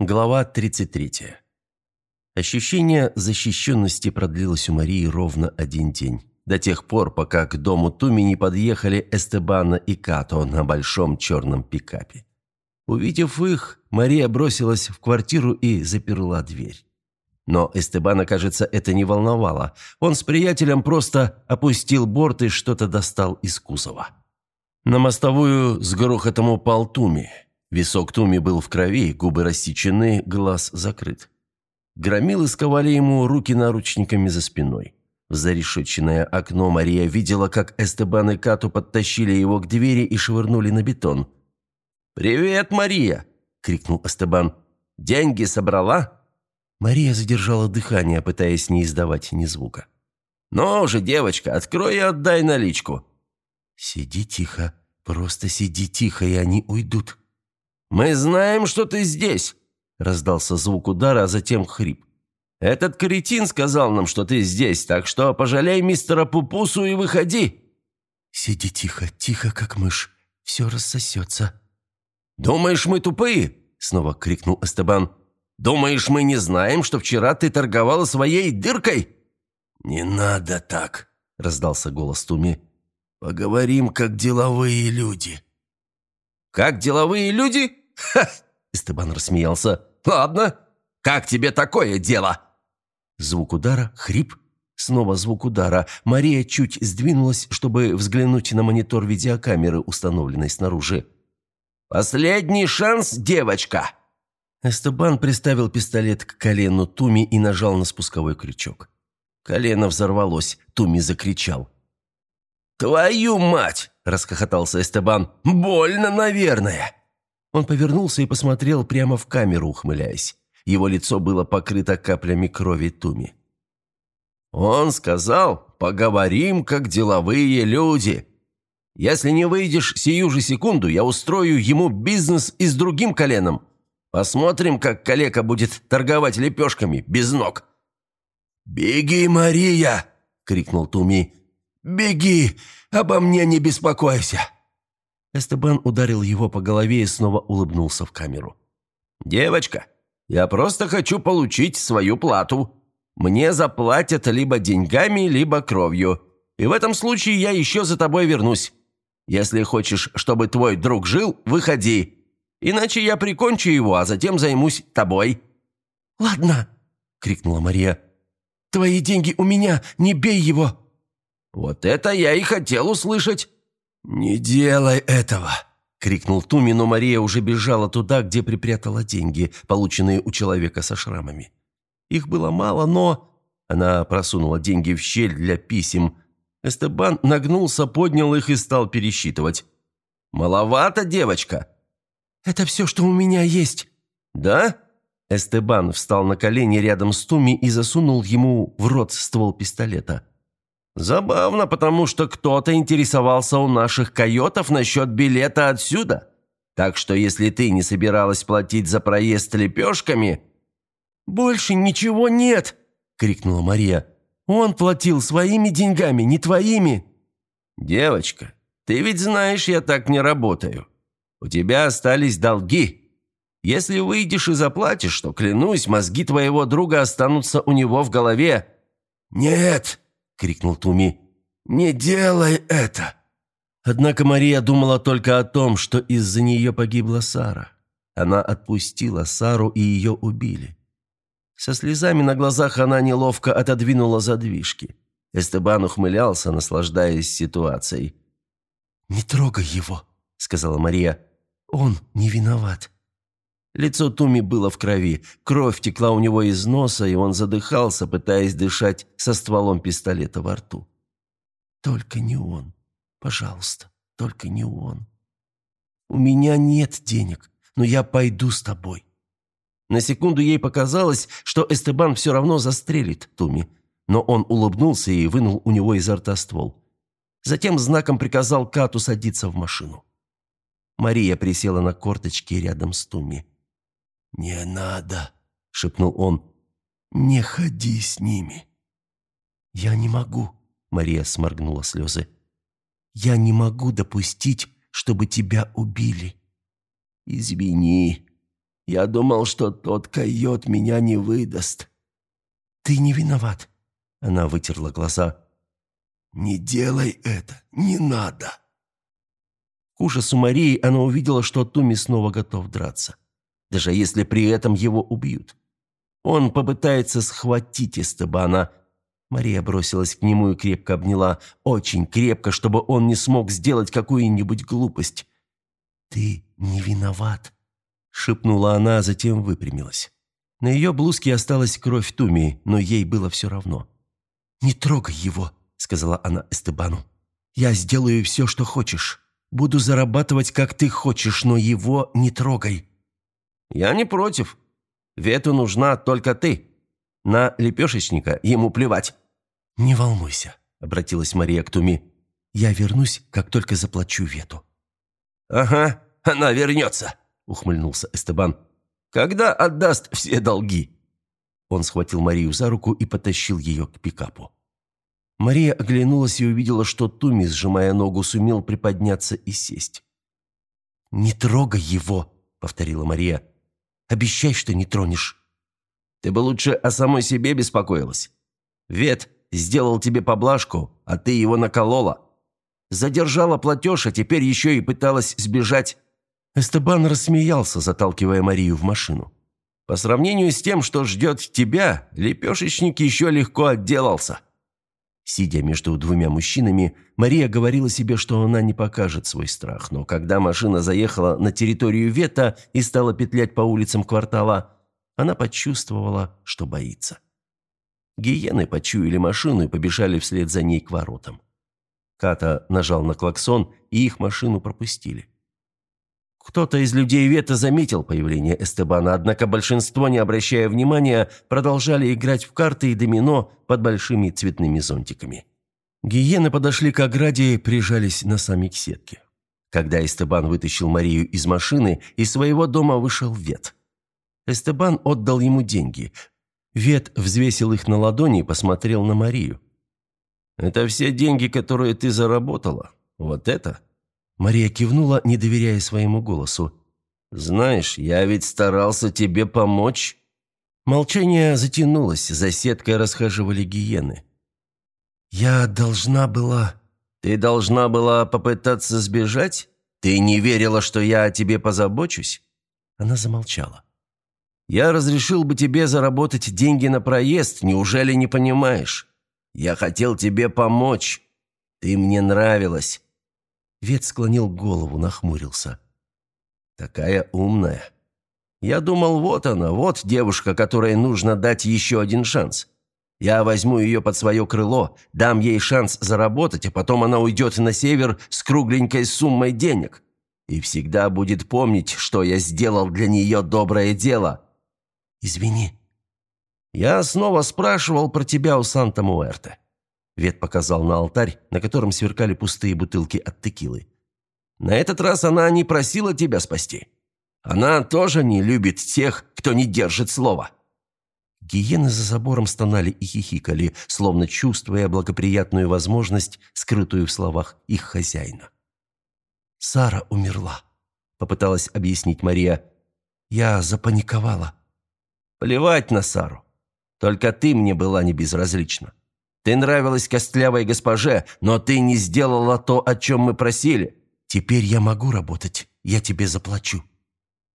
Глава 33. Ощущение защищенности продлилось у Марии ровно один день. До тех пор, пока к дому Туми не подъехали Эстебана и Като на большом черном пикапе. Увидев их, Мария бросилась в квартиру и заперла дверь. Но Эстебана, кажется, это не волновало. Он с приятелем просто опустил борт и что-то достал из кузова. На мостовую с грохотом упал Туми – Висок Туми был в крови, губы рассечены, глаз закрыт. Громилы сковали ему руки наручниками за спиной. В зарешетченное окно Мария видела, как Эстебан и Кату подтащили его к двери и швырнули на бетон. «Привет, Мария!» – крикнул Эстебан. «Деньги собрала?» Мария задержала дыхание, пытаясь не издавать ни звука. «Ну же, девочка, открой и отдай наличку!» «Сиди тихо, просто сиди тихо, и они уйдут», «Мы знаем, что ты здесь!» – раздался звук удара, а затем хрип. «Этот кретин сказал нам, что ты здесь, так что пожалей мистера Пупусу и выходи!» «Сиди тихо, тихо, как мышь. Все рассосется». «Думаешь, мы тупые?» – снова крикнул Эстебан. «Думаешь, мы не знаем, что вчера ты торговала своей дыркой?» «Не надо так», – раздался голос Туми. «Поговорим, как деловые люди». «Как деловые люди?» «Ха!» – Эстебан рассмеялся. «Ладно, как тебе такое дело?» Звук удара, хрип, снова звук удара. Мария чуть сдвинулась, чтобы взглянуть на монитор видеокамеры, установленной снаружи. «Последний шанс, девочка!» Эстебан приставил пистолет к колену Туми и нажал на спусковой крючок. Колено взорвалось, Туми закричал. «Твою мать!» – расхохотался Эстебан. «Больно, наверное!» Он повернулся и посмотрел прямо в камеру, ухмыляясь. Его лицо было покрыто каплями крови Туми. «Он сказал, поговорим, как деловые люди. Если не выйдешь сию же секунду, я устрою ему бизнес и с другим коленом. Посмотрим, как калека будет торговать лепешками без ног». «Беги, Мария!» — крикнул Туми. «Беги! Обо мне не беспокойся!» Эстебан ударил его по голове и снова улыбнулся в камеру. «Девочка, я просто хочу получить свою плату. Мне заплатят либо деньгами, либо кровью. И в этом случае я еще за тобой вернусь. Если хочешь, чтобы твой друг жил, выходи. Иначе я прикончу его, а затем займусь тобой». «Ладно!» — крикнула Мария. «Твои деньги у меня, не бей его!» «Вот это я и хотел услышать!» «Не делай этого!» — крикнул Туми, но Мария уже бежала туда, где припрятала деньги, полученные у человека со шрамами. Их было мало, но... Она просунула деньги в щель для писем. Эстебан нагнулся, поднял их и стал пересчитывать. «Маловато, девочка!» «Это все, что у меня есть». «Да?» Эстебан встал на колени рядом с Туми и засунул ему в рот ствол пистолета. Забавно, потому что кто-то интересовался у наших койотов насчет билета отсюда. Так что если ты не собиралась платить за проезд лепешками...» «Больше ничего нет!» — крикнула Мария. «Он платил своими деньгами, не твоими!» «Девочка, ты ведь знаешь, я так не работаю. У тебя остались долги. Если выйдешь и заплатишь, то, клянусь, мозги твоего друга останутся у него в голове». «Нет!» — крикнул Туми. «Не делай это!» Однако Мария думала только о том, что из-за нее погибла Сара. Она отпустила Сару, и ее убили. Со слезами на глазах она неловко отодвинула задвижки. Эстебан ухмылялся, наслаждаясь ситуацией. «Не трогай его», — сказала Мария. «Он не виноват». Лицо Туми было в крови, кровь текла у него из носа, и он задыхался, пытаясь дышать со стволом пистолета во рту. «Только не он. Пожалуйста, только не он. У меня нет денег, но я пойду с тобой». На секунду ей показалось, что Эстебан все равно застрелит Туми, но он улыбнулся и вынул у него изо рта ствол. Затем знаком приказал Кату садиться в машину. Мария присела на корточки рядом с Туми. «Не надо», — шепнул он. «Не ходи с ними». «Я не могу», — Мария сморгнула слезы. «Я не могу допустить, чтобы тебя убили». «Извини, Я думал, что тот койот меня не выдаст». «Ты не виноват», — она вытерла глаза. «Не делай это, не надо». К ужасу Марии она увидела, что Туми снова готов драться, даже если при этом его убьют. Он попытается схватить Эстебана. Мария бросилась к нему и крепко обняла, очень крепко, чтобы он не смог сделать какую-нибудь глупость. «Ты не виноват», — шепнула она, а затем выпрямилась. На ее блузке осталась кровь Туми, но ей было все равно. «Не трогай его», — сказала она Эстебану. «Я сделаю все, что хочешь. Буду зарабатывать, как ты хочешь, но его не трогай». «Я не против. Вету нужна только ты. На лепешечника ему плевать». «Не волнуйся», — обратилась Мария к Туми. «Я вернусь, как только заплачу Вету». «Ага, она вернется», — ухмыльнулся Эстебан. «Когда отдаст все долги?» Он схватил Марию за руку и потащил ее к пикапу. Мария оглянулась и увидела, что Туми, сжимая ногу, сумел приподняться и сесть. «Не трогай его», — повторила Мария. «Обещай, что не тронешь». «Ты бы лучше о самой себе беспокоилась. Вет сделал тебе поблажку, а ты его наколола. Задержала платеж, а теперь еще и пыталась сбежать». Эстебан рассмеялся, заталкивая Марию в машину. «По сравнению с тем, что ждет тебя, лепешечник еще легко отделался». Сидя между двумя мужчинами, Мария говорила себе, что она не покажет свой страх, но когда машина заехала на территорию Вета и стала петлять по улицам квартала, она почувствовала, что боится. Гиены почуяли машину и побежали вслед за ней к воротам. Ката нажал на клаксон, и их машину пропустили. Кто-то из людей Вета заметил появление Эстебана, однако большинство, не обращая внимания, продолжали играть в карты и домино под большими цветными зонтиками. Гиены подошли к ограде и прижались носами к сетке. Когда Эстебан вытащил Марию из машины, из своего дома вышел Вет. Эстебан отдал ему деньги. Вет взвесил их на ладони и посмотрел на Марию. «Это все деньги, которые ты заработала? Вот это?» Мария кивнула, не доверяя своему голосу. «Знаешь, я ведь старался тебе помочь». Молчание затянулось, за сеткой расхаживали гиены. «Я должна была...» «Ты должна была попытаться сбежать? Ты не верила, что я о тебе позабочусь?» Она замолчала. «Я разрешил бы тебе заработать деньги на проезд, неужели не понимаешь? Я хотел тебе помочь. Ты мне нравилась. Вет склонил голову, нахмурился. «Такая умная. Я думал, вот она, вот девушка, которой нужно дать еще один шанс. Я возьму ее под свое крыло, дам ей шанс заработать, а потом она уйдет на север с кругленькой суммой денег. И всегда будет помнить, что я сделал для нее доброе дело». «Извини». «Я снова спрашивал про тебя у Санта-Муэрте. Вет показал на алтарь, на котором сверкали пустые бутылки от текилы. «На этот раз она не просила тебя спасти. Она тоже не любит тех, кто не держит слова». Гиены за забором стонали и хихикали, словно чувствуя благоприятную возможность, скрытую в словах их хозяина. «Сара умерла», — попыталась объяснить Мария. «Я запаниковала». «Плевать на Сару. Только ты мне была не безразлична. Ты нравилась костлявой госпоже, но ты не сделала то, о чем мы просили. Теперь я могу работать. Я тебе заплачу».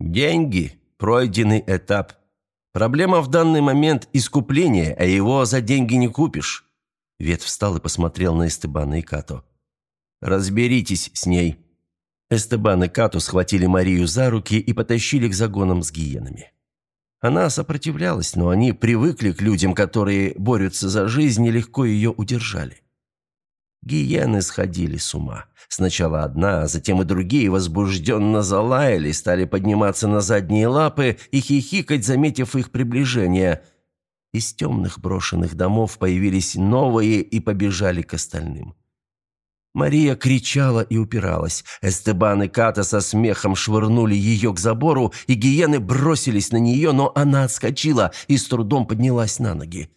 «Деньги – пройденный этап. Проблема в данный момент – искупление, а его за деньги не купишь». Вет встал и посмотрел на Эстебана и Като. «Разберитесь с ней». Эстебан и Като схватили Марию за руки и потащили к загонам с гиенами. Она сопротивлялась, но они привыкли к людям, которые борются за жизнь и легко ее удержали. Гиены сходили с ума. Сначала одна, а затем и другие возбужденно залаяли, стали подниматься на задние лапы и хихикать, заметив их приближение. Из темных брошенных домов появились новые и побежали к остальным. Мария кричала и упиралась. Эстебан и Ката со смехом швырнули ее к забору, и гиены бросились на нее, но она отскочила и с трудом поднялась на ноги.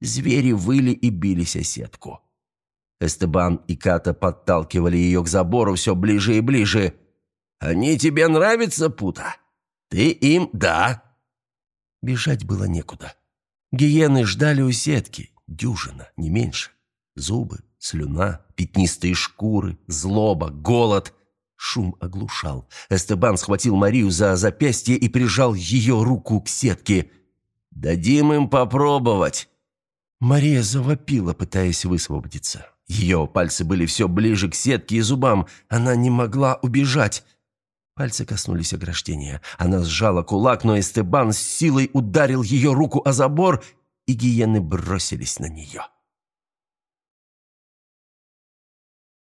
Звери выли и бились о сетку. Эстебан и Ката подталкивали ее к забору все ближе и ближе. «Они тебе нравятся, Пута? Ты им «да». Бежать было некуда. Гиены ждали у сетки, дюжина, не меньше. Зубы, слюна, пятнистые шкуры, злоба, голод. Шум оглушал. Эстебан схватил Марию за запястье и прижал ее руку к сетке. «Дадим им попробовать!» Мария завопила, пытаясь высвободиться. Ее пальцы были все ближе к сетке и зубам. Она не могла убежать. Пальцы коснулись ограждения. Она сжала кулак, но Эстебан с силой ударил ее руку о забор, и гиены бросились на нее.